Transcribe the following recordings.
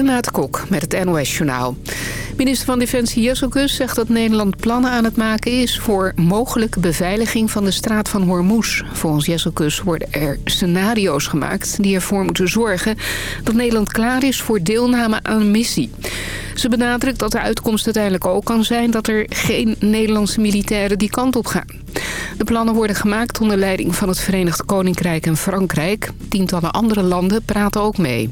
Renate Kok met het NOS-journaal. Minister van Defensie Jesselkus zegt dat Nederland plannen aan het maken is... voor mogelijke beveiliging van de straat van Hormuz. Volgens Jesselkus worden er scenario's gemaakt die ervoor moeten zorgen... dat Nederland klaar is voor deelname aan een missie. Ze benadrukt dat de uitkomst uiteindelijk ook kan zijn... dat er geen Nederlandse militairen die kant op gaan. De plannen worden gemaakt onder leiding van het Verenigd Koninkrijk en Frankrijk. Tientallen andere landen praten ook mee.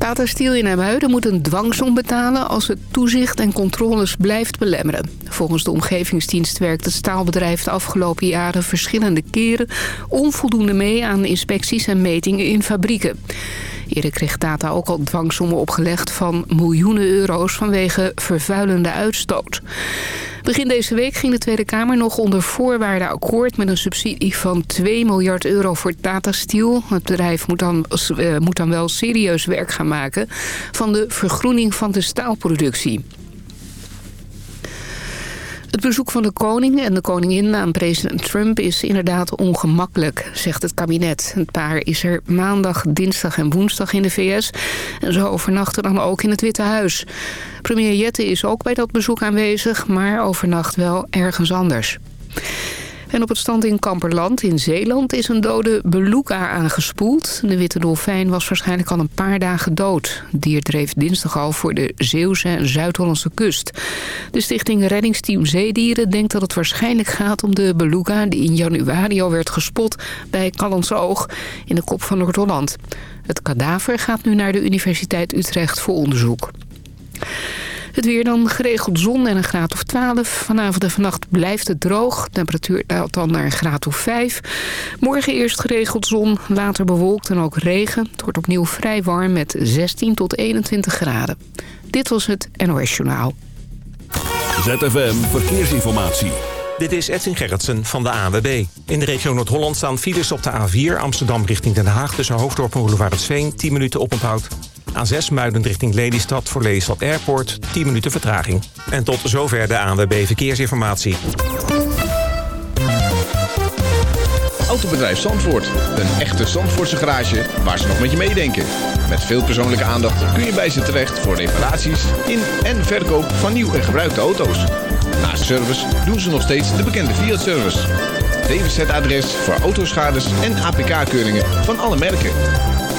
Tata Steel in Hemuiden moet een dwangsom betalen als het toezicht en controles blijft belemmeren. Volgens de omgevingsdienst werkt het staalbedrijf de afgelopen jaren verschillende keren onvoldoende mee aan inspecties en metingen in fabrieken. Eerder kreeg Tata ook al dwangsommen opgelegd van miljoenen euro's vanwege vervuilende uitstoot. Begin deze week ging de Tweede Kamer nog onder voorwaarden akkoord... met een subsidie van 2 miljard euro voor Tata Steel. Het bedrijf moet dan, uh, moet dan wel serieus werk gaan maken... van de vergroening van de staalproductie. Het bezoek van de koning en de koningin aan president Trump is inderdaad ongemakkelijk, zegt het kabinet. Het paar is er maandag, dinsdag en woensdag in de VS en ze overnachten dan ook in het Witte Huis. Premier Jette is ook bij dat bezoek aanwezig, maar overnacht wel ergens anders. En op het stand in Kamperland in Zeeland is een dode beluga aangespoeld. De witte dolfijn was waarschijnlijk al een paar dagen dood. Het dier dreef dinsdag al voor de Zeeuwse en Zuid-Hollandse kust. De stichting Reddingsteam Zeedieren denkt dat het waarschijnlijk gaat om de beluga... die in januari al werd gespot bij Callans Oog in de kop van Noord-Holland. Het kadaver gaat nu naar de Universiteit Utrecht voor onderzoek. Het weer dan geregeld zon en een graad of 12. Vanavond en vannacht blijft het droog. De temperatuur daalt dan naar een graad of 5. Morgen eerst geregeld zon, later bewolkt en ook regen. Het wordt opnieuw vrij warm met 16 tot 21 graden. Dit was het NOS Journaal. ZFM Verkeersinformatie. Dit is Edwin Gerritsen van de AWB. In de regio Noord-Holland staan files op de A4 Amsterdam richting Den Haag... tussen Hoofddorp en Roelevaretsveen, 10 minuten op oponthoud. A6 Muiden richting Lelystad voor Lelystad Airport, 10 minuten vertraging. En tot zover de ANWB Verkeersinformatie. Autobedrijf Zandvoort. Een echte Zandvoortse garage waar ze nog met je meedenken. Met veel persoonlijke aandacht kun je bij ze terecht voor reparaties in en verkoop van nieuw en gebruikte auto's. Naast service doen ze nog steeds de bekende Fiat-service. DWZ-adres voor autoschades en APK-keuringen van alle merken.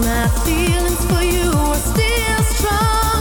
my feelings for you are still strong.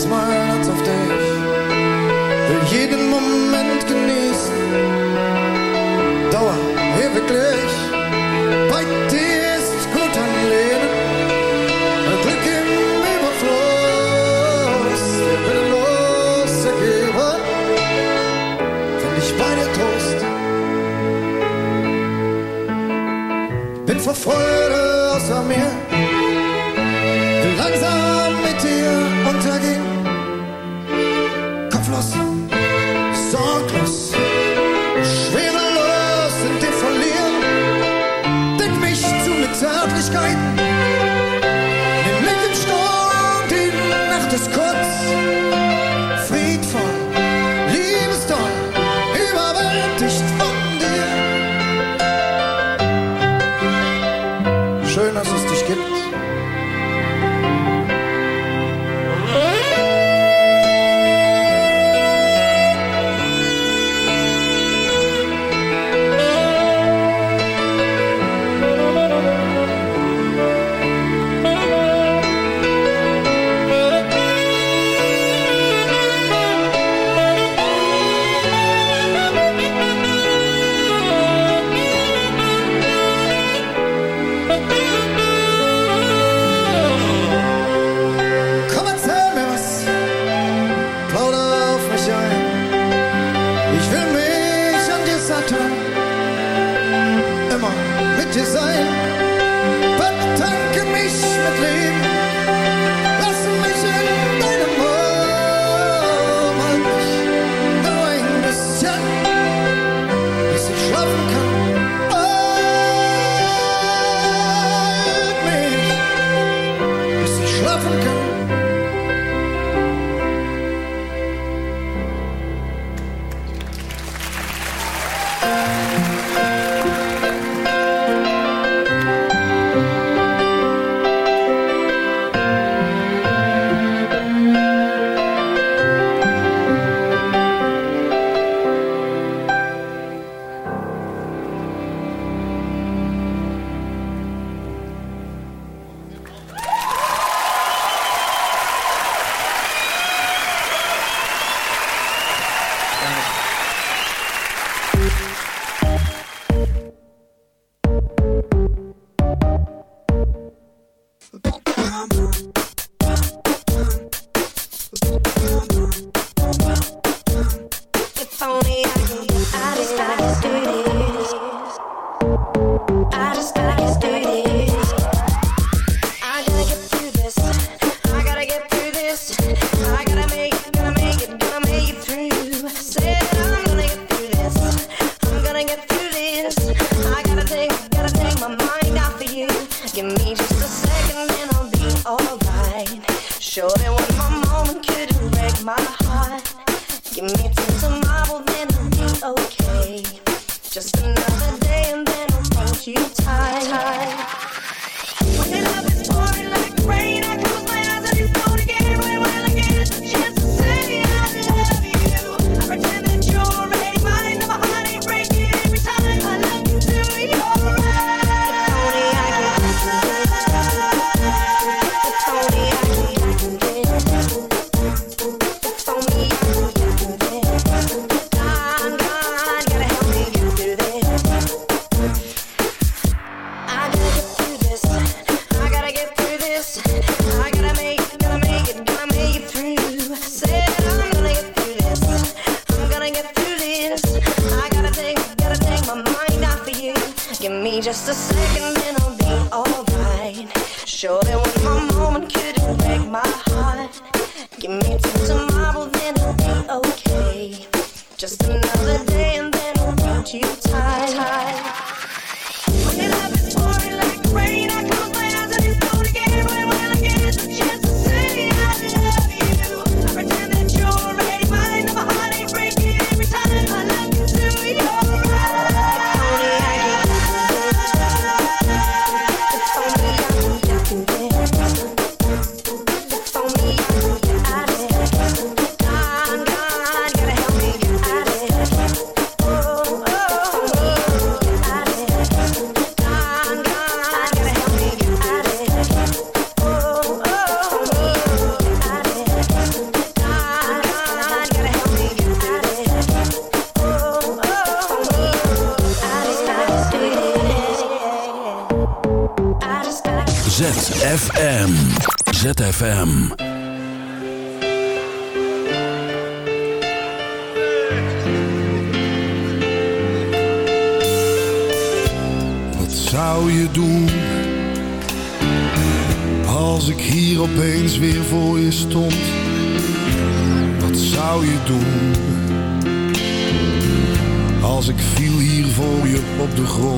jetzt mal Herz auf dich. Will jeden Moment genießen. Dauer hier wirklich. Bei dir ist gut am Leben. Ein Glück im Überfluss. Wir werden los ergeben. Wenn ich bei dir Trost. Bin vor Freude außer mir.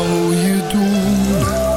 zou je doen?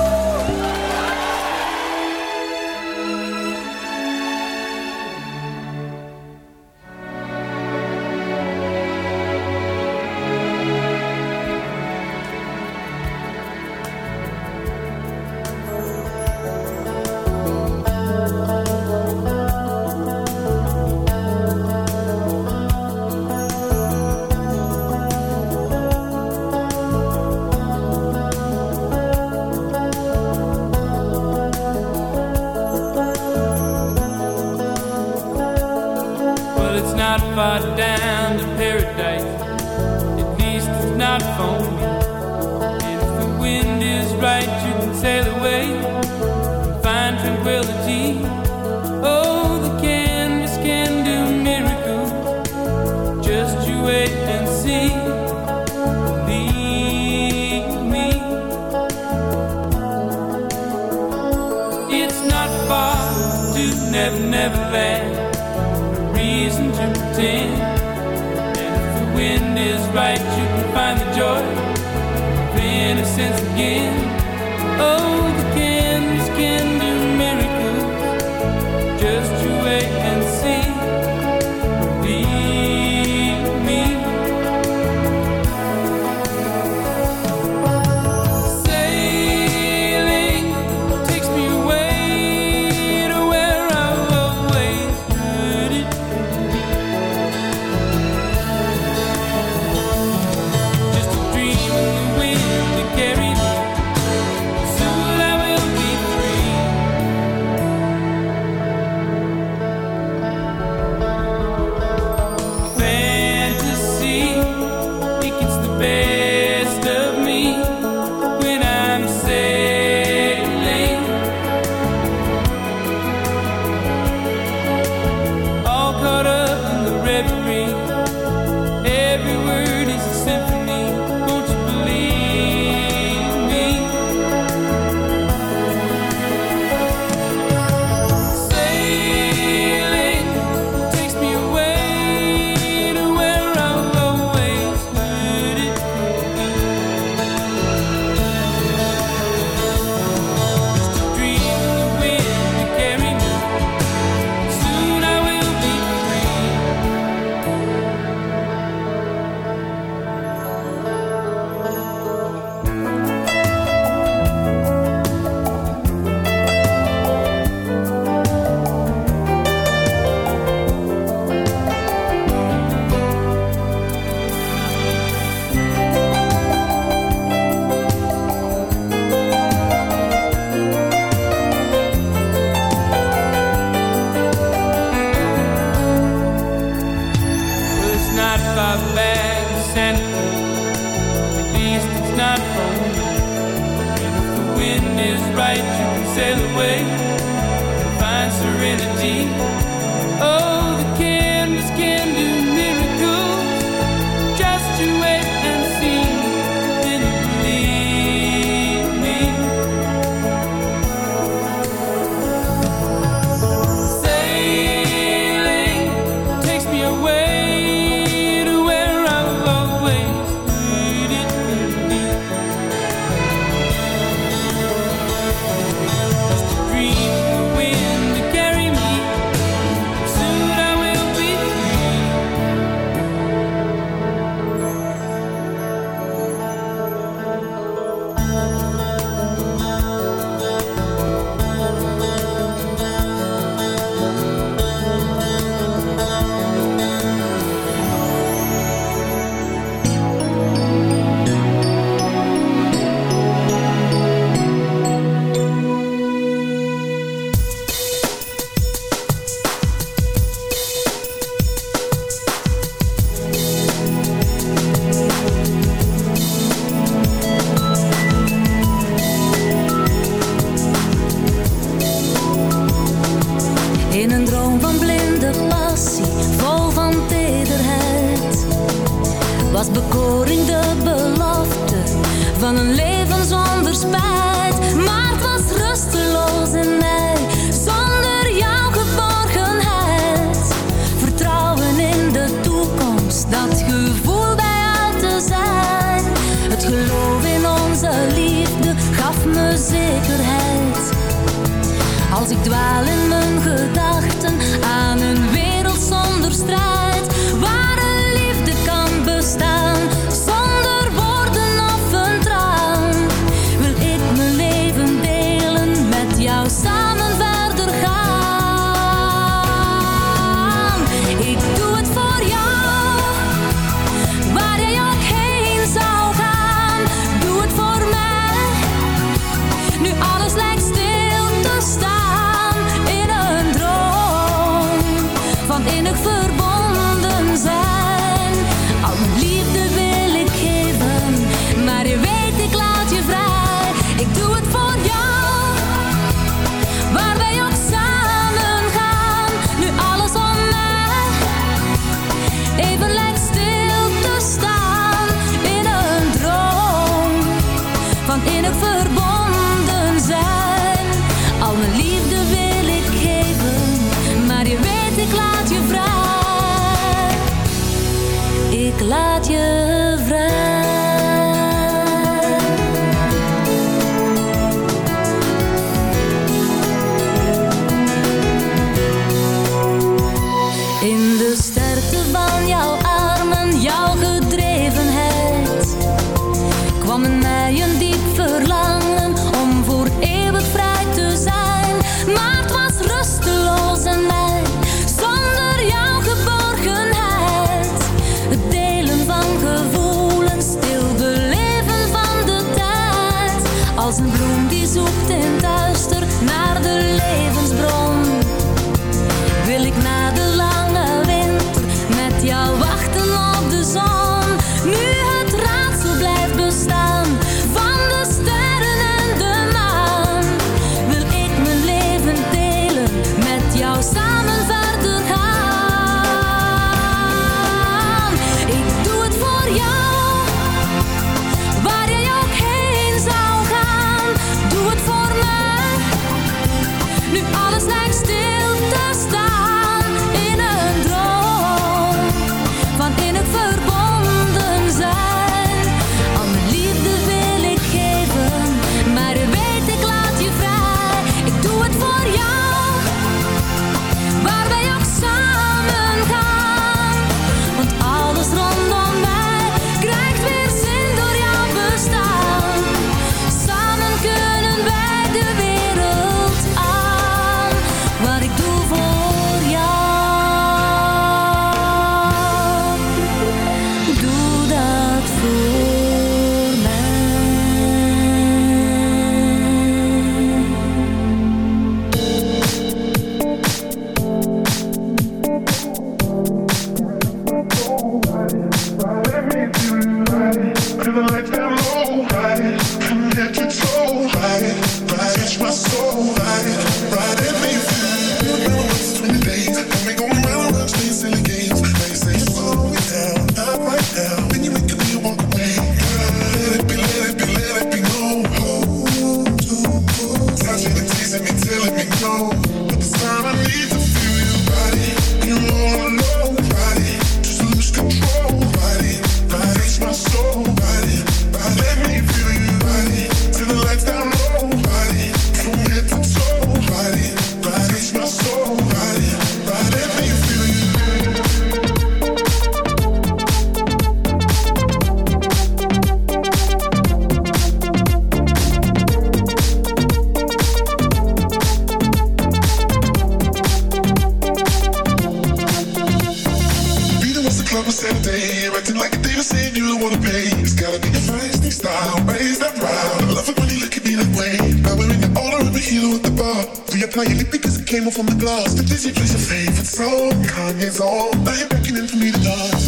applying it because it came off on the glass. The Disney plays your favorite song. Kanye's on. Now you're beckoning for me to dance.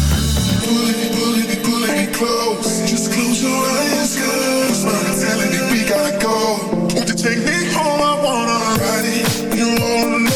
Pull it, pull it, pull it close. Just close your eyes, girl. my telling me we gotta go. Won't you take me home? I wanna ride it. You all alone.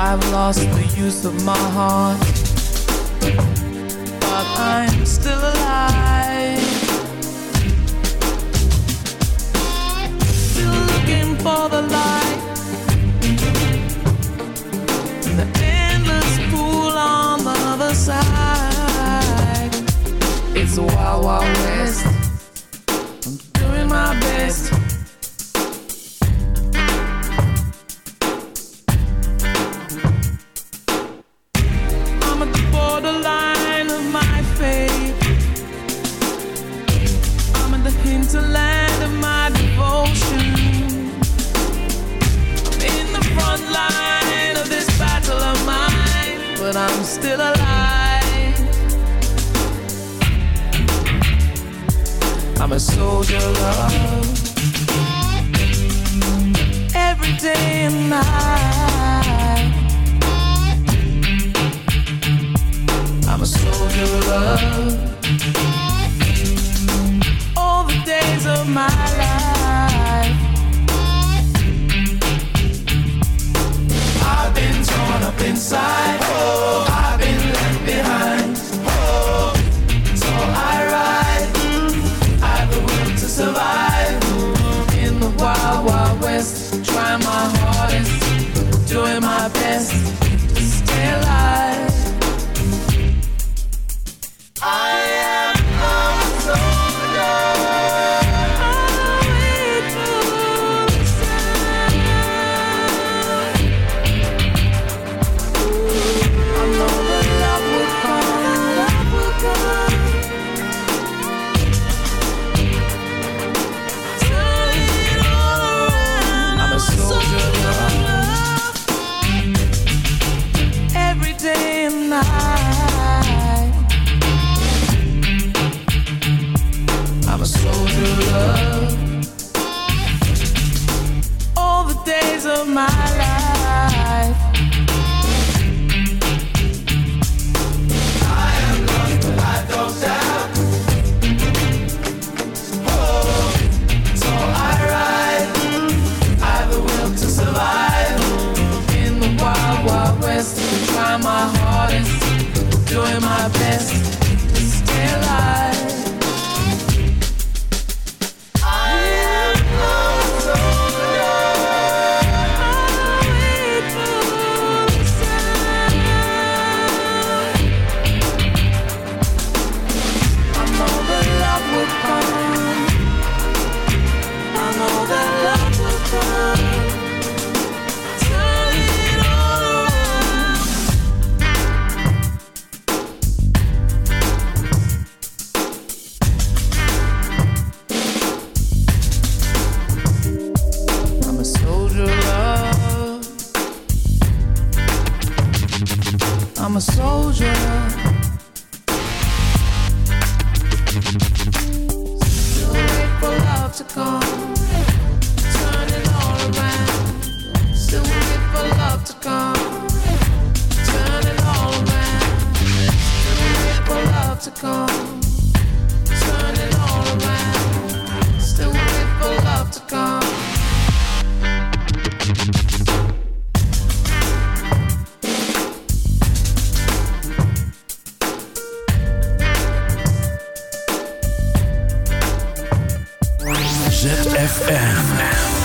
I've lost the use of my heart But I'm still alive. Still looking for the light. In The endless pool on the other side. It's a wild, wild land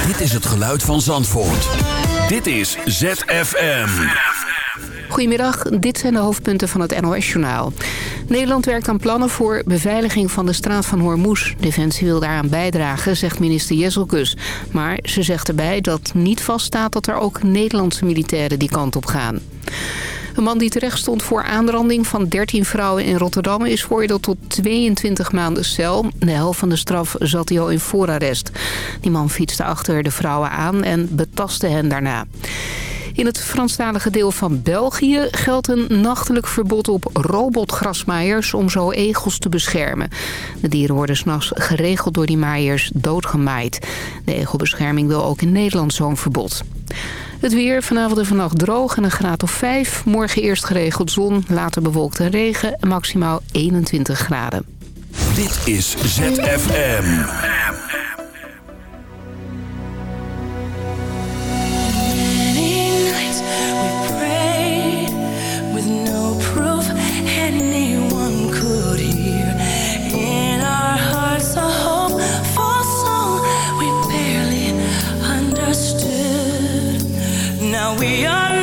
Dit is het geluid van Zandvoort. Dit is ZFM. Goedemiddag, dit zijn de hoofdpunten van het NOS-journaal. Nederland werkt aan plannen voor beveiliging van de straat van Hormuz. Defensie wil daaraan bijdragen, zegt minister Jesselkus. Maar ze zegt erbij dat niet vaststaat dat er ook Nederlandse militairen die kant op gaan. Een man die terecht stond voor aanranding van 13 vrouwen in Rotterdam... is veroordeeld tot 22 maanden cel. De helft van de straf zat hij al in voorarrest. Die man fietste achter de vrouwen aan en betastte hen daarna. In het Franstalige deel van België geldt een nachtelijk verbod op robotgrasmaaiers om zo egels te beschermen. De dieren worden s'nachts geregeld door die maaiers doodgemaaid. De egelbescherming wil ook in Nederland zo'n verbod. Het weer vanavond en vannacht droog en een graad of 5. Morgen eerst geregeld zon, later bewolkt en regen en maximaal 21 graden. Dit is ZFM. We are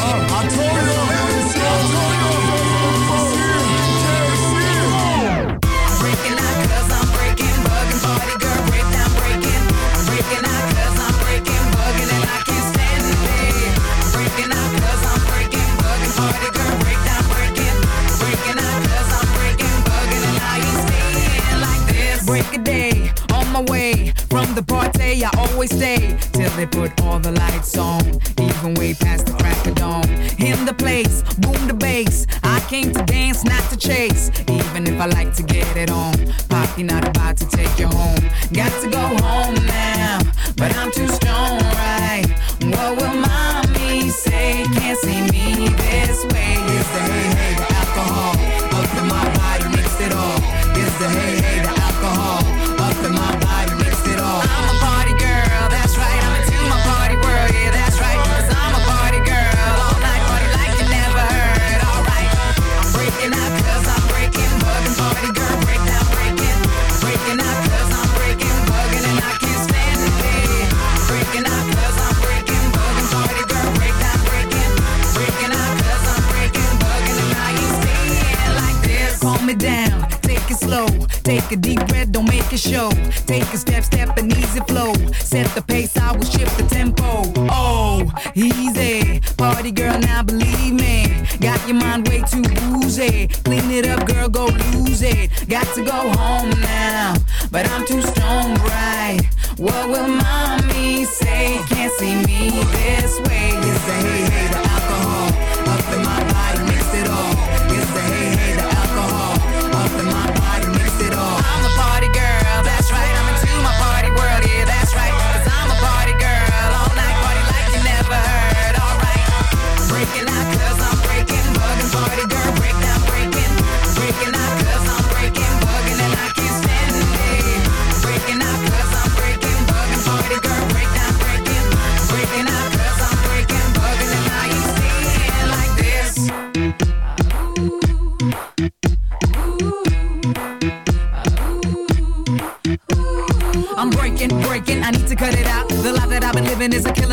always stay till they put all the lights on, even way past the crack of dawn. In the place, boom the bass. I came to dance, not to chase, even if I like to get it on.